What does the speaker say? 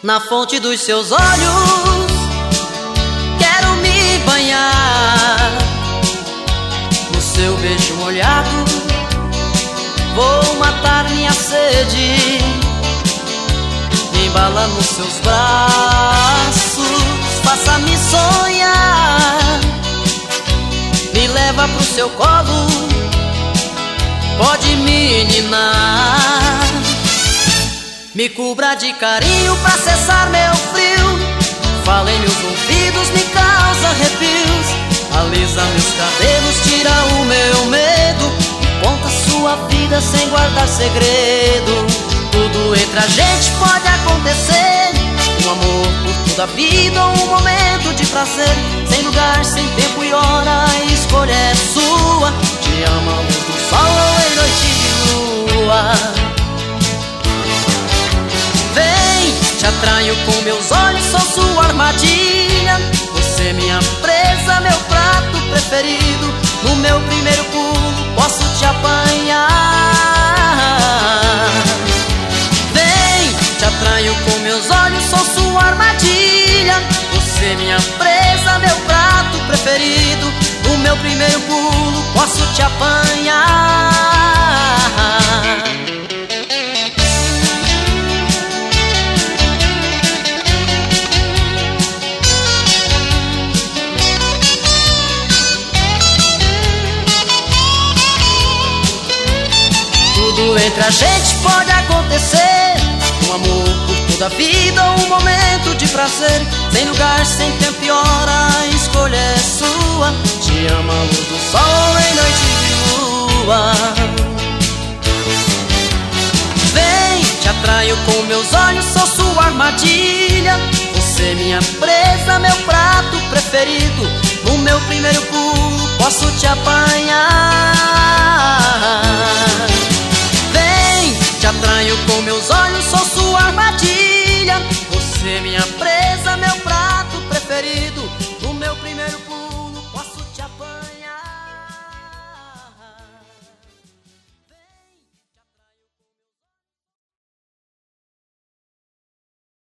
Na fonte dos seus olhos. Quero me banhar No seu beijo molhado. Vou matar minha sede Me embala nos seus braços. Faça-me sonhar Me leva pro seu colo. Pode me ninar me cubra de carinho pra cessar meu frio. Fala em meus ouvidos, me causa arrepios. Alisa meus cabelos, tira o meu medo. Conta sua vida sem guardar segredo. Tudo entre a gente pode acontecer. Um amor por toda a vida um momento de prazer. Sem lugar, sem tempo e hora, escolha atraio com meus olhos, sou sua armadilha. Você minha presa, meu prato preferido. No meu primeiro pulo posso te apanhar. Vem, te atraio com meus olhos, sou sua armadilha. Você minha presa, meu prato preferido. No meu primeiro pulo posso te apanhar. Entre a gente pode acontecer um amor por toda a vida, um momento de prazer. Sem lugar, sem tempo e hora, a escolha é sua. Te ama a luz do sol em noite de lua. Vem, te atraio com meus olhos, sou sua armadilha. Você é minha presa, meu prato preferido. No meu primeiro pulo posso te apanhar. c'est bien